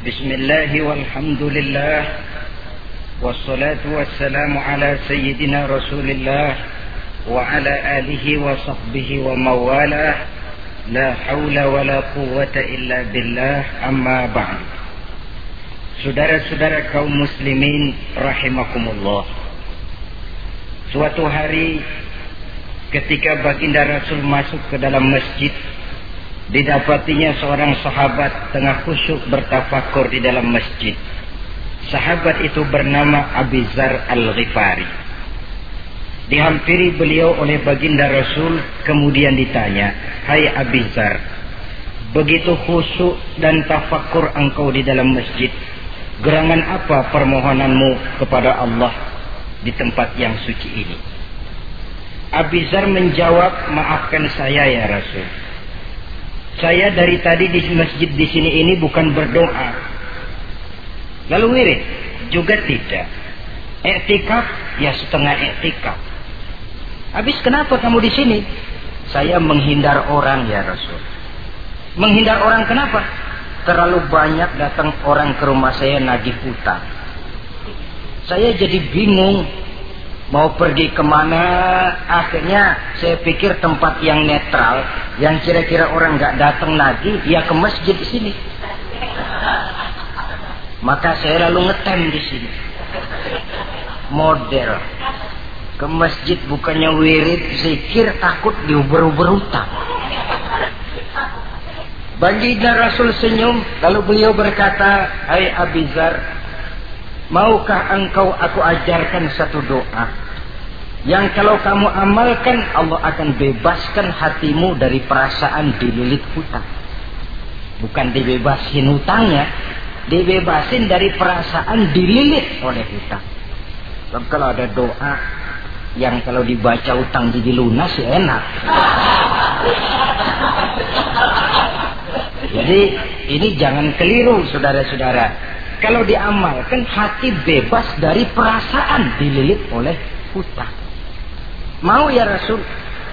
بسم الله والحمد لله والصلاة والسلام على سيدنا رسول الله وعلى آله وصحبه ومواله لا حول ولا قوة إلا بالله. أما بعد. Saudara-saudara kaum muslimin rahimakumullah. Suatu hari ketika baginda Rasul masuk ke dalam masjid Didapatinya seorang sahabat tengah khusyuk bertafakur di dalam masjid Sahabat itu bernama Abizar Al-Ghifari Dihampiri beliau oleh baginda Rasul Kemudian ditanya Hai Abizar Begitu khusyuk dan tafakur engkau di dalam masjid Gerangan apa permohonanmu kepada Allah di tempat yang suci ini? Abizar menjawab, maafkan saya ya Rasul. Saya dari tadi di masjid di sini ini bukan berdoa. Lalu wirid juga tidak. Etikaf ya setengah etikaf. Habis kenapa kamu di sini? Saya menghindar orang ya Rasul. Menghindar orang kenapa? terlalu banyak datang orang ke rumah saya nagih hutang. Saya jadi bingung mau pergi ke mana. Akhirnya saya pikir tempat yang netral, yang kira-kira orang nggak datang nagih, ya ke masjid di sini. Maka saya lalu ngetem di sini. Model. Ke masjid bukannya wirid, zikir, takut diuber-uber hutang. Baginda Rasul senyum, lalu beliau berkata, Hai Abizar, maukah engkau aku ajarkan satu doa? Yang kalau kamu amalkan, Allah akan bebaskan hatimu dari perasaan dililit hutang. Bukan dibebasin hutangnya, dibebasin dari perasaan dililit oleh hutang. Sebab kalau ada doa yang kalau dibaca hutang jadi lunas ya enak. Jadi ini jangan keliru saudara-saudara. Kalau diamalkan hati bebas dari perasaan dililit oleh hutang. Mau ya Rasul?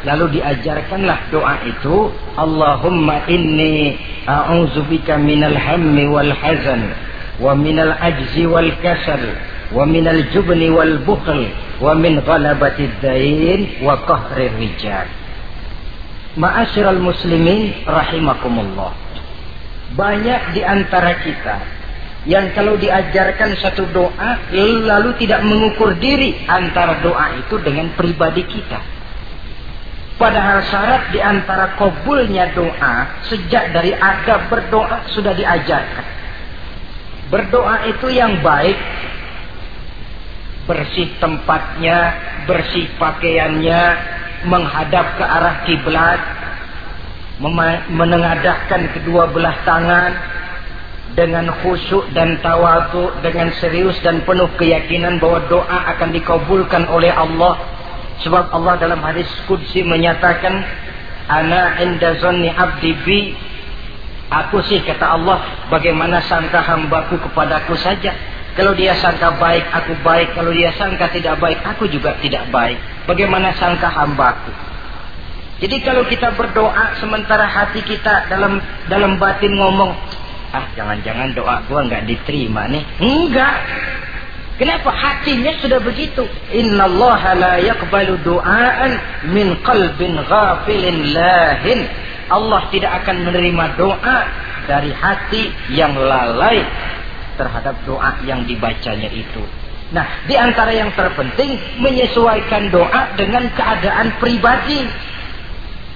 Lalu diajarkanlah doa itu. Allahumma inni a'udzubika minal hammi wal hazan. Wa minal ajzi wal kasal. Wa minal jubni wal bukhl. Wa min ghalabati dain wa qahri rijal. Ma'asyiral muslimin rahimakumullah banyak di antara kita yang kalau diajarkan satu doa lalu tidak mengukur diri antara doa itu dengan pribadi kita. Padahal syarat di antara kabulnya doa sejak dari adab berdoa sudah diajarkan. Berdoa itu yang baik, bersih tempatnya, bersih pakaiannya, menghadap ke arah kiblat, menengadahkan kedua belah tangan dengan khusyuk dan tawadu dengan serius dan penuh keyakinan bahwa doa akan dikabulkan oleh Allah. Sebab Allah dalam hadis kudsi menyatakan ana inda zanni abdi bi. Aku sih kata Allah bagaimana sangka hambaku kepadaku saja? Kalau dia sangka baik aku baik. Kalau dia sangka tidak baik aku juga tidak baik. Bagaimana sangka hambaku? Jadi kalau kita berdoa sementara hati kita dalam dalam batin ngomong, ah jangan-jangan doa gua nggak diterima nih. Enggak. Kenapa hatinya sudah begitu? Inna Allah la yakbalu doaan min qalbin ghafilin lahin. Allah tidak akan menerima doa dari hati yang lalai terhadap doa yang dibacanya itu. Nah, di antara yang terpenting menyesuaikan doa dengan keadaan pribadi.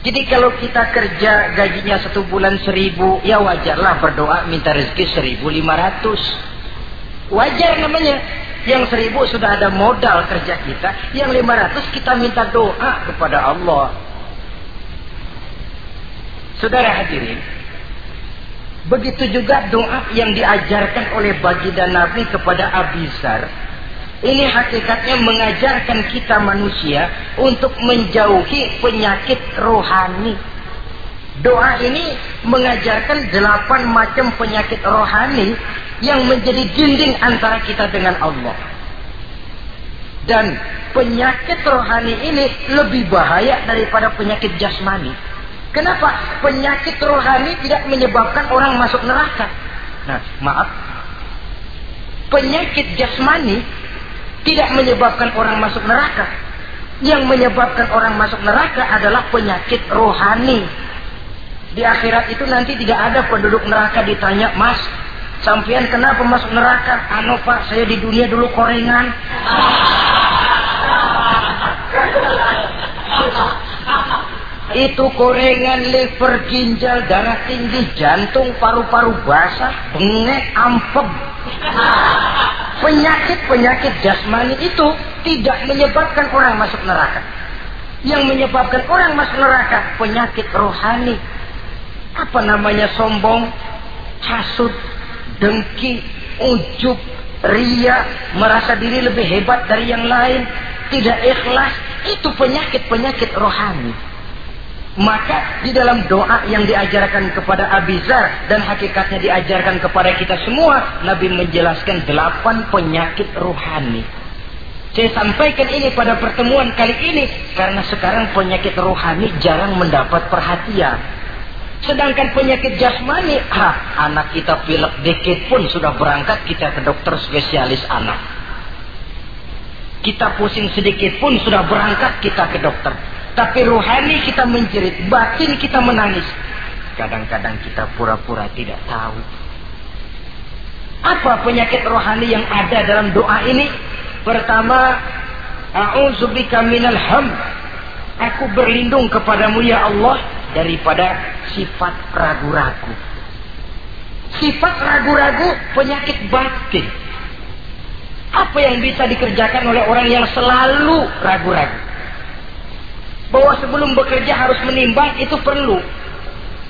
Jadi kalau kita kerja gajinya satu bulan seribu, ya wajarlah berdoa minta rezeki seribu lima ratus. Wajar namanya. Yang seribu sudah ada modal kerja kita. Yang lima ratus kita minta doa kepada Allah. Saudara hadirin. Begitu juga doa yang diajarkan oleh baginda Nabi kepada Abizar ini hakikatnya mengajarkan kita manusia untuk menjauhi penyakit rohani. Doa ini mengajarkan delapan macam penyakit rohani yang menjadi dinding antara kita dengan Allah. Dan penyakit rohani ini lebih bahaya daripada penyakit jasmani. Kenapa? Penyakit rohani tidak menyebabkan orang masuk neraka. Nah, maaf. Penyakit jasmani tidak menyebabkan orang masuk neraka. Yang menyebabkan orang masuk neraka adalah penyakit rohani. Di akhirat itu nanti tidak ada penduduk neraka ditanya, Mas, sampean kenapa masuk neraka? Anu pak, saya di dunia dulu korengan. Itu korengan, liver, ginjal, darah tinggi, jantung, paru-paru basah, bengek, ampem. Penyakit-penyakit jasmani itu tidak menyebabkan orang masuk neraka. Yang menyebabkan orang masuk neraka penyakit rohani. Apa namanya sombong, hasut, dengki, ujub, ria, merasa diri lebih hebat dari yang lain, tidak ikhlas, itu penyakit-penyakit rohani. Maka di dalam doa yang diajarkan kepada Abizar dan hakikatnya diajarkan kepada kita semua, Nabi menjelaskan delapan penyakit rohani. Saya sampaikan ini pada pertemuan kali ini karena sekarang penyakit rohani jarang mendapat perhatian. Sedangkan penyakit jasmani, ah, anak kita pilek dikit pun sudah berangkat kita ke dokter spesialis anak. Kita pusing sedikit pun sudah berangkat kita ke dokter. Tapi rohani kita menjerit, batin kita menangis. Kadang-kadang kita pura-pura tidak tahu. Apa penyakit rohani yang ada dalam doa ini? Pertama, A'udzubika minal ham. Aku berlindung kepadamu ya Allah daripada sifat ragu-ragu. Sifat ragu-ragu penyakit batin. Apa yang bisa dikerjakan oleh orang yang selalu ragu-ragu? Bahwa sebelum bekerja harus menimbang itu perlu.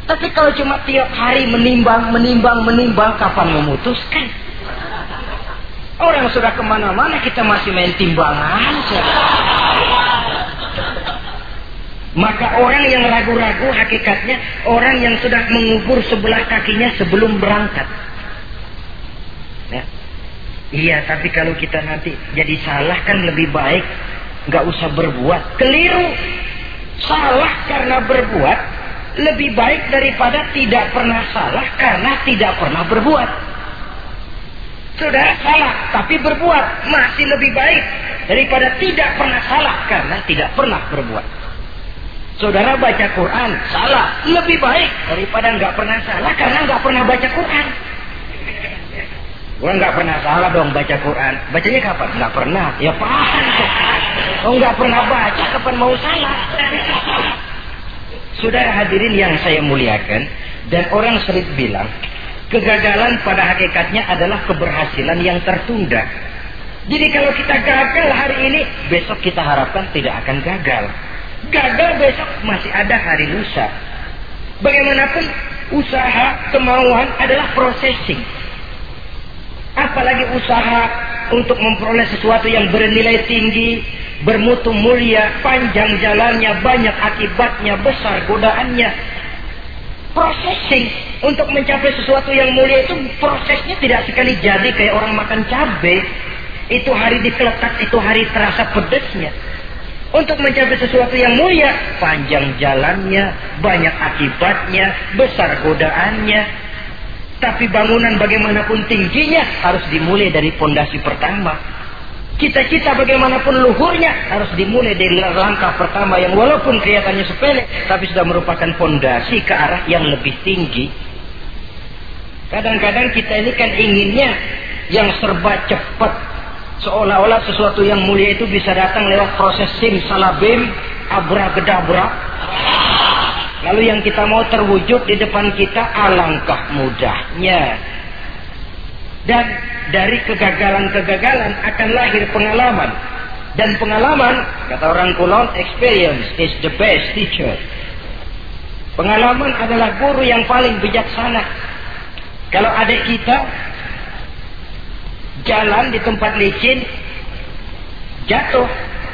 Tapi kalau cuma tiap hari menimbang, menimbang, menimbang, kapan memutuskan? Orang sudah ke mana-mana kita masih main timbangan. Maka orang yang ragu-ragu hakikatnya orang yang sudah mengubur sebelah kakinya sebelum berangkat. Ya. Iya, tapi kalau kita nanti jadi salah kan lebih baik nggak usah berbuat. Keliru salah karena berbuat lebih baik daripada tidak pernah salah karena tidak pernah berbuat. Saudara salah tapi berbuat masih lebih baik daripada tidak pernah salah karena tidak pernah berbuat. Saudara baca Quran salah lebih baik daripada nggak pernah salah karena nggak pernah baca Quran. Gua nggak pernah salah dong baca Quran. Bacanya kapan? Nggak pernah. Ya paham Oh nggak pernah baca kapan mau salah. Saudara hadirin yang saya muliakan dan orang sering bilang kegagalan pada hakikatnya adalah keberhasilan yang tertunda. Jadi kalau kita gagal hari ini, besok kita harapkan tidak akan gagal. Gagal besok masih ada hari lusa. Bagaimanapun usaha kemauan adalah processing apalagi usaha untuk memperoleh sesuatu yang bernilai tinggi, bermutu mulia, panjang jalannya, banyak akibatnya, besar godaannya. Processing untuk mencapai sesuatu yang mulia itu prosesnya tidak sekali jadi kayak orang makan cabai. Itu hari dikeletak, itu hari terasa pedesnya. Untuk mencapai sesuatu yang mulia, panjang jalannya, banyak akibatnya, besar godaannya, tapi bangunan bagaimanapun tingginya harus dimulai dari pondasi pertama. Cita-cita bagaimanapun luhurnya harus dimulai dari langkah pertama yang walaupun kelihatannya sepele tapi sudah merupakan pondasi ke arah yang lebih tinggi. Kadang-kadang kita ini kan inginnya yang serba cepat. Seolah-olah sesuatu yang mulia itu bisa datang lewat proses sim salabim, abra gedabra. Lalu yang kita mau terwujud di depan kita alangkah mudahnya. Dan dari kegagalan-kegagalan akan lahir pengalaman. Dan pengalaman, kata orang kulon, experience is the best teacher. Pengalaman adalah guru yang paling bijaksana. Kalau adik kita jalan di tempat licin, jatuh,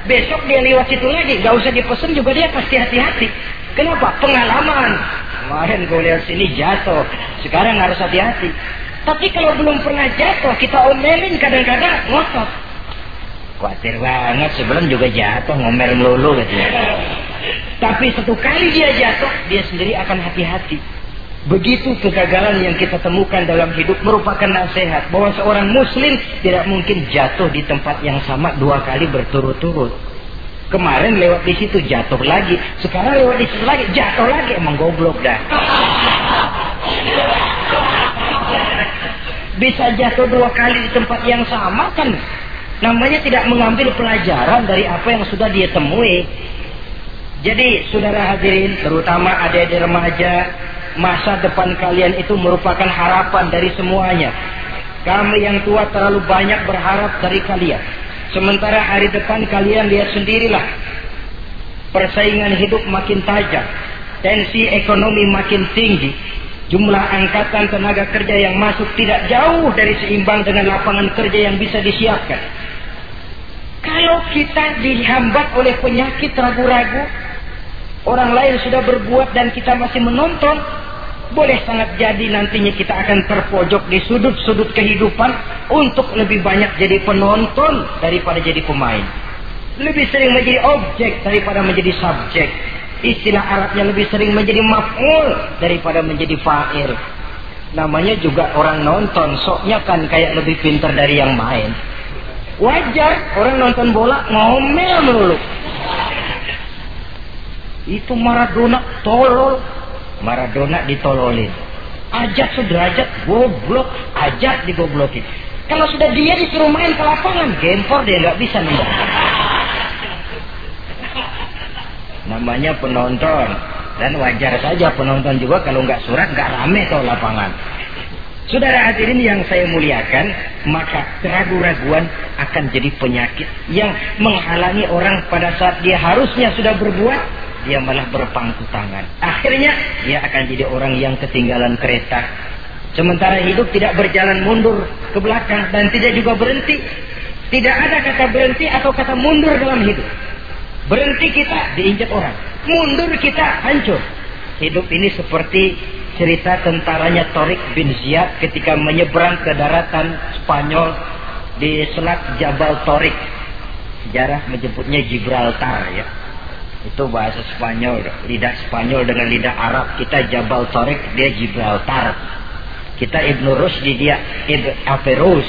besok dia lewat situ lagi, gak usah dipesan juga dia pasti hati-hati. Kenapa? Pengalaman. Kemarin gue lihat sini jatuh. Sekarang harus hati-hati. Tapi kalau belum pernah jatuh, kita omelin kadang-kadang ngotot. Khawatir banget sebelum juga jatuh ngomel melulu gitu. Tapi satu kali dia jatuh, dia sendiri akan hati-hati. Begitu kegagalan yang kita temukan dalam hidup merupakan nasihat bahwa seorang muslim tidak mungkin jatuh di tempat yang sama dua kali berturut-turut. Kemarin lewat di situ jatuh lagi, sekarang lewat di situ lagi jatuh lagi emang goblok dah. Bisa jatuh dua kali di tempat yang sama kan namanya tidak mengambil pelajaran dari apa yang sudah dia temui. Jadi saudara hadirin terutama adik-adik remaja masa depan kalian itu merupakan harapan dari semuanya. Kami yang tua terlalu banyak berharap dari kalian. Sementara hari depan kalian lihat sendirilah. Persaingan hidup makin tajam. Tensi ekonomi makin tinggi. Jumlah angkatan tenaga kerja yang masuk tidak jauh dari seimbang dengan lapangan kerja yang bisa disiapkan. Kalau kita dihambat oleh penyakit ragu-ragu, orang lain sudah berbuat dan kita masih menonton, boleh sangat jadi nantinya kita akan terpojok di sudut-sudut kehidupan untuk lebih banyak jadi penonton daripada jadi pemain. Lebih sering menjadi objek daripada menjadi subjek. Istilah Arabnya lebih sering menjadi maf'ul daripada menjadi fa'il. Namanya juga orang nonton, soknya kan kayak lebih pintar dari yang main. Wajar orang nonton bola ngomel melulu. Itu Maradona tolol, Maradona ditololin. Ajak sederajat, goblok, ajak digoblokin. Kalau sudah dia disuruh main ke lapangan, gempor dia nggak bisa nih. Namanya penonton. Dan wajar saja penonton juga kalau nggak surat nggak rame tuh lapangan. Saudara hadirin yang saya muliakan, maka keraguan-raguan akan jadi penyakit yang menghalangi orang pada saat dia harusnya sudah berbuat, dia malah berpangku tangan. Akhirnya dia akan jadi orang yang ketinggalan kereta. Sementara hidup tidak berjalan mundur ke belakang dan tidak juga berhenti. Tidak ada kata berhenti atau kata mundur dalam hidup. Berhenti kita diinjak orang. Mundur kita hancur. Hidup ini seperti cerita tentaranya Torik bin Ziyad ketika menyeberang ke daratan Spanyol di selat Jabal Torik. Sejarah menyebutnya Gibraltar ya itu bahasa Spanyol lidah Spanyol dengan lidah Arab kita Jabal Tariq dia Gibraltar kita Ibnu Rusdi dia Ibn Aperus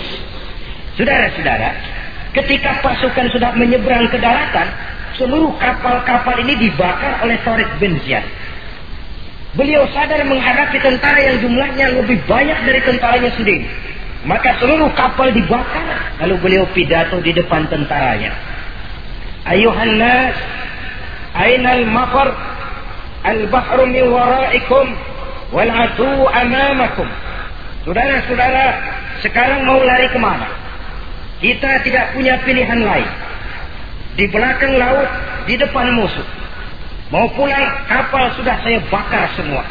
saudara-saudara ketika pasukan sudah menyeberang ke daratan seluruh kapal-kapal ini dibakar oleh Tariq bin Ziyad. Beliau sadar menghadapi tentara yang jumlahnya lebih banyak dari tentaranya sendiri. Maka seluruh kapal dibakar lalu beliau pidato di depan tentaranya. Ayuhan nas Ainal mafar Al-bahru min waraikum Wal adu amamakum. Saudara-saudara Sekarang mau lari ke mana? Kita tidak punya pilihan lain Di belakang laut Di depan musuh. Mau pulang kapal sudah saya bakar semua.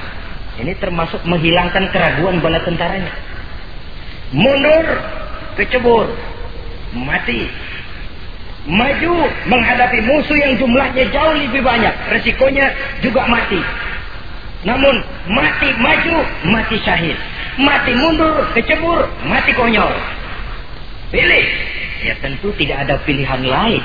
Ini termasuk menghilangkan keraguan bala tentaranya. Mundur Kecebur Mati. Maju menghadapi musuh yang jumlahnya jauh lebih banyak. Resikonya juga mati. Namun mati maju mati syahid. Mati mundur kecebur mati konyol. Pilih. Ya tentu tidak ada pilihan lain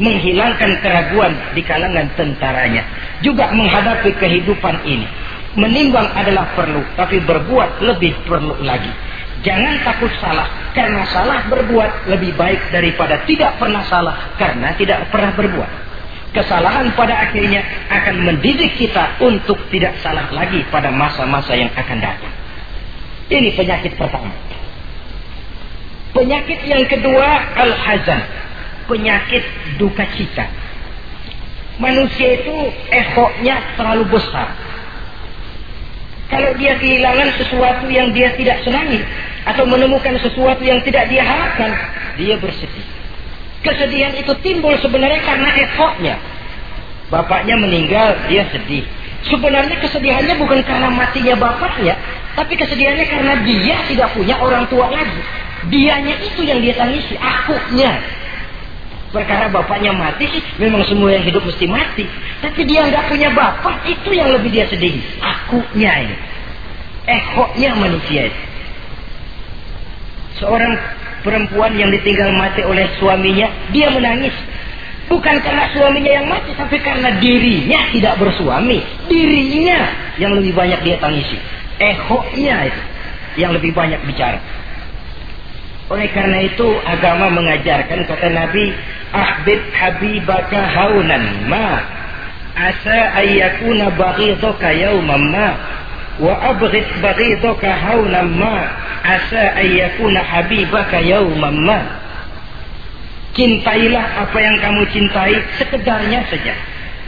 menghilangkan keraguan di kalangan tentaranya juga menghadapi kehidupan ini menimbang adalah perlu tapi berbuat lebih perlu lagi Jangan takut salah karena salah berbuat lebih baik daripada tidak pernah salah karena tidak pernah berbuat. Kesalahan pada akhirnya akan mendidik kita untuk tidak salah lagi pada masa-masa yang akan datang. Ini penyakit pertama. Penyakit yang kedua al-hazan. Penyakit duka cita. Manusia itu ehoknya terlalu besar. Kalau dia kehilangan sesuatu yang dia tidak senangi, atau menemukan sesuatu yang tidak dia harapkan, dia bersedih. Kesedihan itu timbul sebenarnya karena effortnya. Bapaknya meninggal, dia sedih. Sebenarnya kesedihannya bukan karena matinya bapaknya, tapi kesedihannya karena dia tidak punya orang tua lagi. Dianya itu yang dia tangisi, akunya. Perkara bapaknya mati sih, memang semua yang hidup mesti mati. Tapi dia nggak punya bapak, itu yang lebih dia sedih. Akunya ini. Ehoknya manusia itu. Seorang perempuan yang ditinggal mati oleh suaminya, dia menangis. Bukan karena suaminya yang mati, tapi karena dirinya tidak bersuami. Dirinya yang lebih banyak dia tangisi. Ehonya itu yang lebih banyak bicara. Oleh karena itu agama mengajarkan kata Nabi, "Ahbib habibaka haunan ma asa ayyakuna baghidaka yawman ma wa abghid baghidaka haunan ma asa ayyakuna habibaka yawman ma." Cintailah apa yang kamu cintai sekedarnya saja.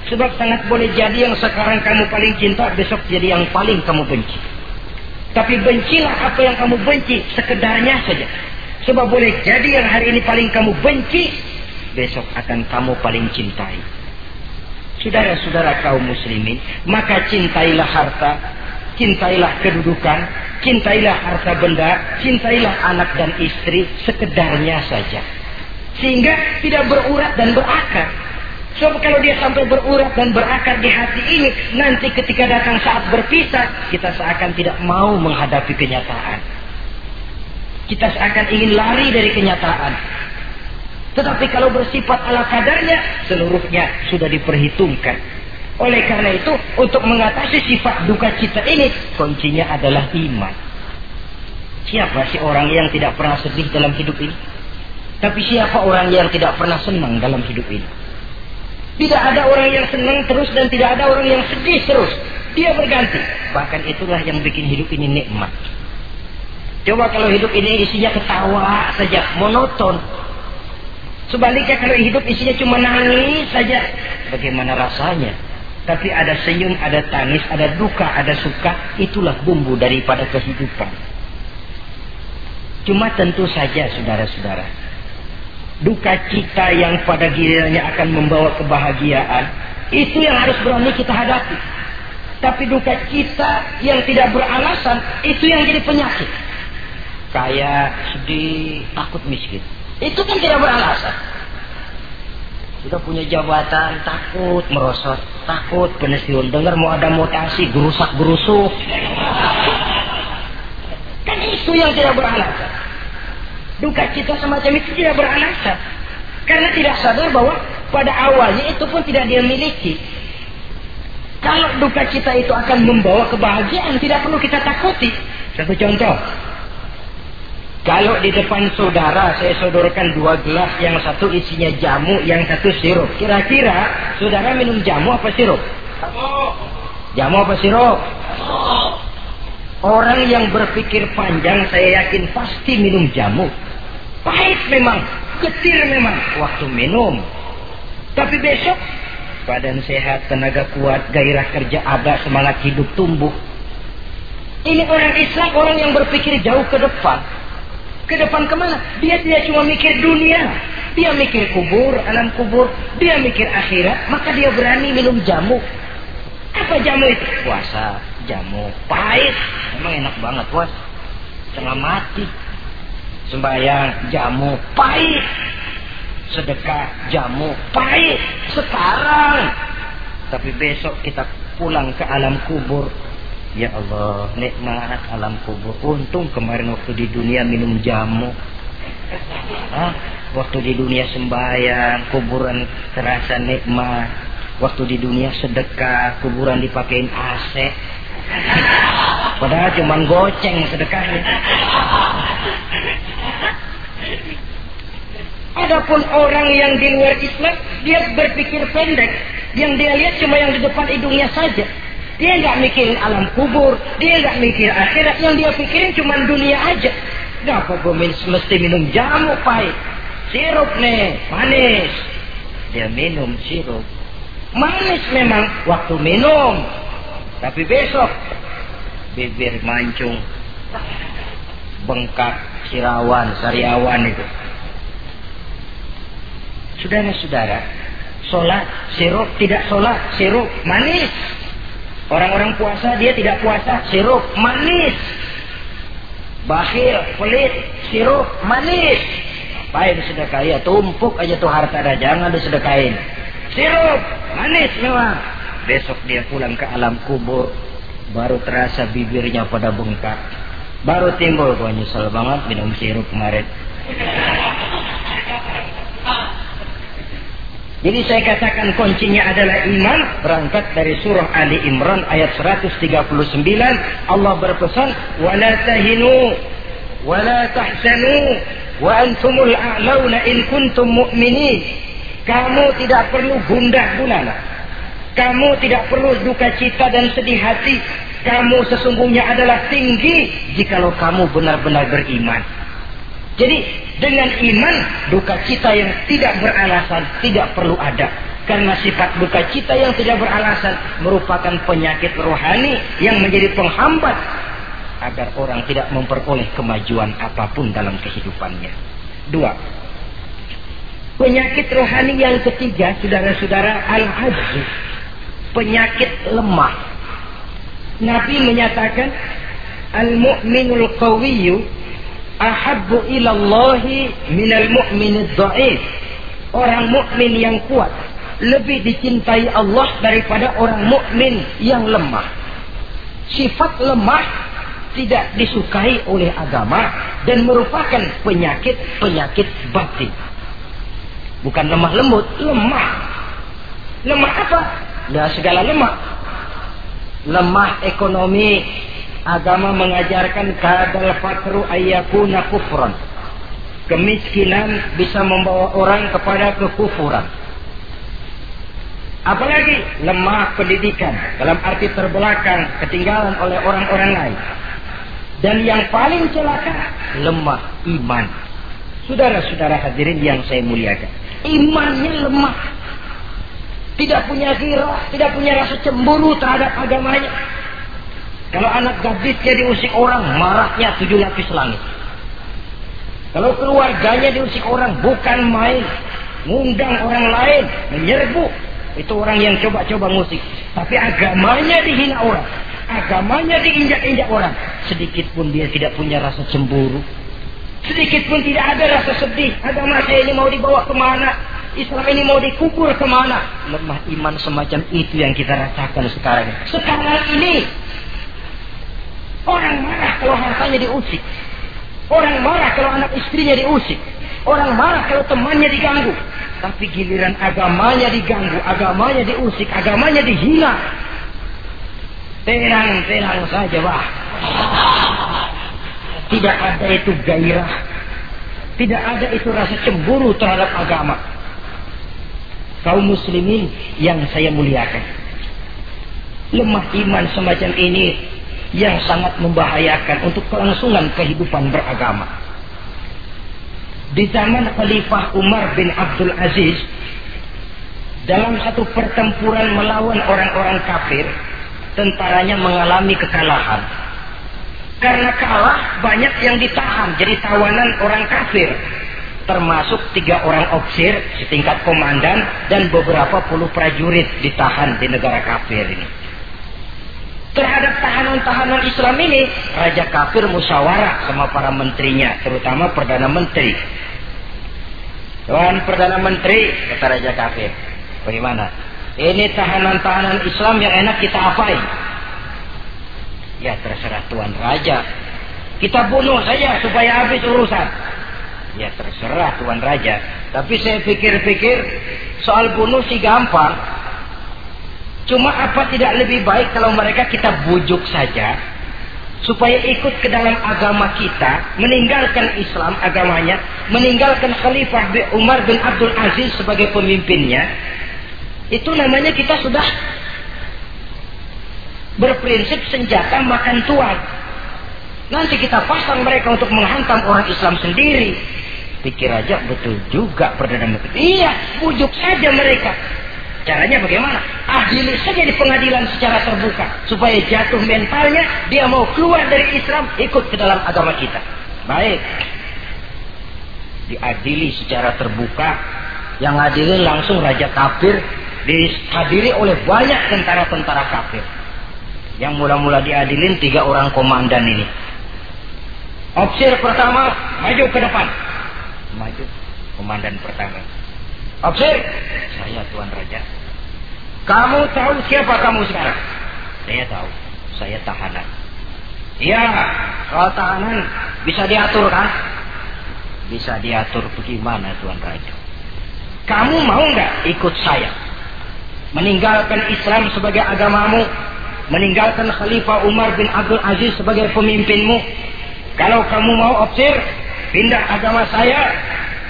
Sebab sangat boleh jadi yang sekarang kamu paling cinta, besok jadi yang paling kamu benci. Tapi bencilah apa yang kamu benci, sekedarnya saja. Sebab boleh jadi yang hari ini paling kamu benci, besok akan kamu paling cintai. Saudara-saudara kaum muslimin, maka cintailah harta, cintailah kedudukan, cintailah harta benda, cintailah anak dan istri sekedarnya saja. Sehingga tidak berurat dan berakar. Sebab kalau dia sampai berurat dan berakar di hati ini, nanti ketika datang saat berpisah, kita seakan tidak mau menghadapi kenyataan. Kita seakan ingin lari dari kenyataan. Tetapi kalau bersifat ala kadarnya, seluruhnya sudah diperhitungkan. Oleh karena itu, untuk mengatasi sifat duka cita ini, kuncinya adalah iman. Siapa sih orang yang tidak pernah sedih dalam hidup ini? Tapi siapa orang yang tidak pernah senang dalam hidup ini? Tidak ada orang yang senang terus dan tidak ada orang yang sedih terus. Dia berganti. Bahkan itulah yang bikin hidup ini nikmat. Coba kalau hidup ini isinya ketawa saja, monoton. Sebaliknya kalau hidup isinya cuma nangis saja, bagaimana rasanya? Tapi ada senyum, ada tangis, ada duka, ada suka, itulah bumbu daripada kehidupan. Cuma tentu saja saudara-saudara, duka cita yang pada gilirannya akan membawa kebahagiaan, itu yang harus berani kita hadapi. Tapi duka cita yang tidak beralasan, itu yang jadi penyakit. Kayak sedih, takut miskin. Itu kan tidak beralasan. Sudah punya jabatan, takut merosot, takut pensiun. Dengar mau ada mutasi, gerusak gerusuk. Kan itu yang tidak beralasan. Duka cita semacam itu tidak beralasan. Karena tidak sadar bahwa pada awalnya itu pun tidak dia miliki. Kalau duka cita itu akan membawa kebahagiaan, tidak perlu kita takuti. Satu contoh. Kalau di depan saudara saya sodorkan dua gelas, yang satu isinya jamu, yang satu sirup. Kira-kira saudara minum jamu apa sirup? Jamu apa sirup? Orang yang berpikir panjang saya yakin pasti minum jamu. Pahit memang, getir memang waktu minum. Tapi besok badan sehat, tenaga kuat, gairah kerja ada, semangat hidup tumbuh. Ini orang Islam, orang yang berpikir jauh ke depan. Ke depan ke mana? Dia tidak cuma mikir dunia. Dia mikir kubur, alam kubur. Dia mikir akhirat. Maka dia berani minum jamu. Apa jamu itu? Puasa, jamu. Pahit. Emang enak banget, puas. Tengah mati sembahyang jamu pahit sedekah jamu pahit sekarang tapi besok kita pulang ke alam kubur ya Allah nikmat alam kubur untung kemarin waktu di dunia minum jamu Hah? waktu di dunia sembahyang kuburan terasa nikmat waktu di dunia sedekah kuburan dipakein AC padahal cuma goceng sedekahnya Adapun orang yang di luar Islam, dia berpikir pendek. Yang dia lihat cuma yang di depan hidungnya saja. Dia nggak mikirin alam kubur, dia nggak mikir akhirat. Yang dia pikirin cuma dunia aja. Gak gue mesti minum jamu pahit. Sirup nih, manis. Dia minum sirup. Manis memang waktu minum. Tapi besok bibir mancung, bengkak, sirawan, sariawan itu. Saudara-saudara, sholat, sirup, tidak sholat, sirup, manis. Orang-orang puasa, dia tidak puasa, sirup, manis. Bakhil, pelit, sirup, manis. Apain sedekah ya, tumpuk aja tuh harta dah, jangan disedekahin. Sirup, manis memang. Besok dia pulang ke alam kubur, baru terasa bibirnya pada bengkak. Baru timbul, gua nyesel banget minum sirup kemarin. Jadi saya katakan kuncinya adalah iman. Berangkat dari surah Ali Imran ayat 139 Allah berpesan wala tahinu wala tahsanu wa antumul a'launa in kuntum mu'minin. Kamu tidak perlu gundah gulana. Kamu tidak perlu duka cita dan sedih hati. Kamu sesungguhnya adalah tinggi jikalau kamu benar-benar beriman jadi dengan iman duka cita yang tidak beralasan tidak perlu ada. Karena sifat duka cita yang tidak beralasan merupakan penyakit rohani yang menjadi penghambat agar orang tidak memperoleh kemajuan apa pun dalam kehidupannya. Dua. Penyakit rohani yang ketiga, saudara-saudara, al-ajzu. Penyakit lemah. Nabi menyatakan, al-mu'minul qawiyyu ahabbu ilallahi minal mu'minid dha'if. Orang mukmin yang kuat lebih dicintai Allah daripada orang mukmin yang lemah. Sifat lemah tidak disukai oleh agama dan merupakan penyakit-penyakit batin. Bukan lemah lembut, lemah. Lemah apa? Ya segala lemah. Lemah ekonomi, agama mengajarkan kadal fakru ayyakuna kufran. Kemiskinan bisa membawa orang kepada kekufuran. Apalagi lemah pendidikan dalam arti terbelakang, ketinggalan oleh orang-orang lain. Dan yang paling celaka, lemah iman. Saudara-saudara hadirin yang saya muliakan. Imannya lemah. Tidak punya gira, tidak punya rasa cemburu terhadap agamanya kalau anak gadisnya diusik orang, marahnya tujuh lapis langit. Kalau keluarganya diusik orang, bukan main. Ngundang orang lain, menyerbu. Itu orang yang coba-coba musik. Tapi agamanya dihina orang. Agamanya diinjak-injak orang. Sedikit pun dia tidak punya rasa cemburu. Sedikit pun tidak ada rasa sedih. Agama saya ini mau dibawa ke mana? Islam ini mau dikubur ke mana? Lemah iman semacam itu yang kita rasakan sekarang. Sekarang ini Orang marah kalau hartanya diusik. Orang marah kalau anak istrinya diusik. Orang marah kalau temannya diganggu. Tapi giliran agamanya diganggu, agamanya diusik, agamanya dihina. Tenang-tenang saja, Bah. Tidak ada itu gairah. Tidak ada itu rasa cemburu terhadap agama. Kaum muslimin yang saya muliakan. Lemah iman semacam ini yang sangat membahayakan untuk kelangsungan kehidupan beragama. Di zaman Khalifah Umar bin Abdul Aziz, dalam satu pertempuran melawan orang-orang kafir, tentaranya mengalami kekalahan. Karena kalah, banyak yang ditahan jadi tawanan orang kafir. Termasuk tiga orang ofisir setingkat komandan dan beberapa puluh prajurit ditahan di negara kafir ini terhadap tahanan-tahanan Islam ini raja kafir musyawarah sama para menterinya terutama perdana menteri. Tuan perdana menteri kata raja kafir bagaimana? Ini tahanan-tahanan Islam yang enak kita apain? Ya terserah tuan raja. Kita bunuh saja supaya habis urusan. Ya terserah tuan raja. Tapi saya pikir-pikir soal bunuh sih gampang Cuma apa tidak lebih baik kalau mereka kita bujuk saja supaya ikut ke dalam agama kita, meninggalkan Islam agamanya, meninggalkan Khalifah Umar bin Abdul Aziz sebagai pemimpinnya. Itu namanya kita sudah berprinsip senjata makan tuan. Nanti kita pasang mereka untuk menghantam orang Islam sendiri. Pikir aja betul juga Perdana Menteri. Iya, bujuk saja mereka. Caranya bagaimana? Adili saja di pengadilan secara terbuka. Supaya jatuh mentalnya, dia mau keluar dari Islam, ikut ke dalam agama kita. Baik. Diadili secara terbuka. Yang adili langsung Raja Kafir. Dihadiri oleh banyak tentara-tentara kafir. Yang mula-mula diadilin tiga orang komandan ini. Opsir pertama, maju ke depan. Maju. Komandan pertama. Opsir, saya Tuan Raja. Kamu tahu siapa kamu sekarang? Saya tahu. Saya tahanan. Iya, kalau tahanan bisa diatur kan? Bisa diatur bagaimana Tuan Raja? Kamu mau nggak ikut saya? Meninggalkan Islam sebagai agamamu, meninggalkan Khalifah Umar bin Abdul Aziz sebagai pemimpinmu. Kalau kamu mau opsir, pindah agama saya,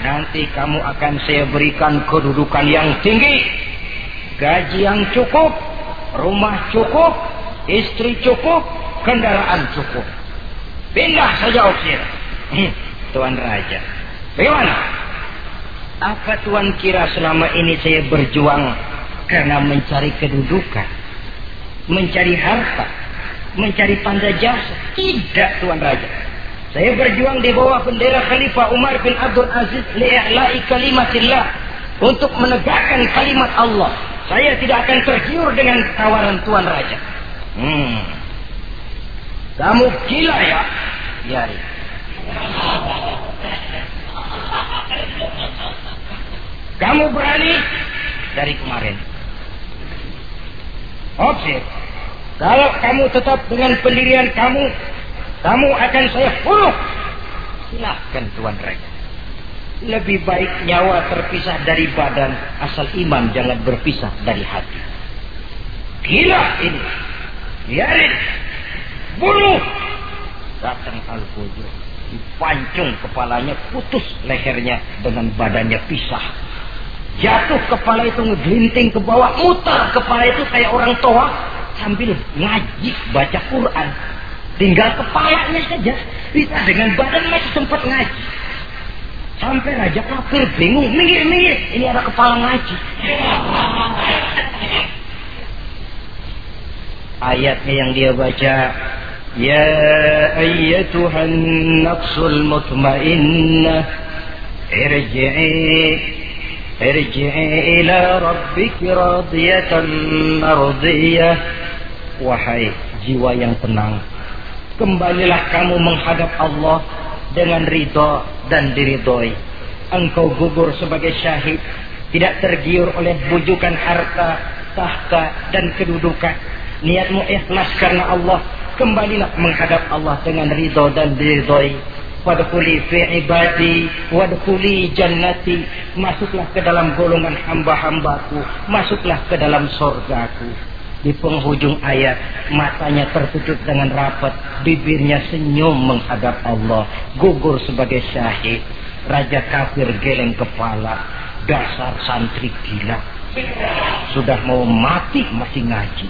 nanti kamu akan saya berikan kedudukan yang tinggi, gaji yang cukup, rumah cukup, istri cukup, kendaraan cukup. Pindah saja opsir. Hmm, Tuan Raja. Bagaimana? Apa Tuan kira selama ini saya berjuang karena mencari kedudukan, mencari harta, mencari tanda jasa? Tidak Tuan Raja. Saya berjuang di bawah bendera Khalifah Umar bin Abdul Aziz li'i'la'i kalimatillah untuk menegakkan kalimat Allah. Saya tidak akan tergiur dengan tawaran Tuan Raja. Hmm. Kamu gila ya? Ya. ya. Kamu berani dari kemarin. Oke. Kalau kamu tetap dengan pendirian kamu, kamu akan saya bunuh. Silahkan Tuan Raja. Lebih baik nyawa terpisah dari badan, asal iman jangan berpisah dari hati. Gila ini. Biarin. Bunuh. Datang Al-Fujur. Dipancung kepalanya, putus lehernya dengan badannya pisah. Jatuh kepala itu ngegelinting ke bawah, muter kepala itu kayak orang tua sambil ngaji baca Quran. Tinggal kepalanya saja, bisa dengan badan masih sempat ngaji. Sampai Raja Kafir bingung, minggir-minggir, ini ada kepala ngaji. Ayatnya yang dia baca, Ya ayyatuhan nafsul mutmainnah, irji'i ارجعي إلى ربك راضية مرضية Wahai jiwa yang tenang Kembalilah kamu menghadap Allah Dengan ridho dan diridhoi. Engkau gugur sebagai syahid Tidak tergiur oleh bujukan harta Tahta dan kedudukan. Niatmu ikhlas karena Allah. Kembalilah menghadap Allah dengan ridho dan diridhoi. Wadkhuli fi ibadi wadkhuli jannati. Masuklah ke dalam golongan hamba-hambaku masuklah ke dalam sorgaku di penghujung ayat matanya tertutup dengan rapat bibirnya senyum menghadap Allah gugur sebagai syahid. Raja kafir geleng kepala dasar santri gila. Sudah mau mati masih ngaji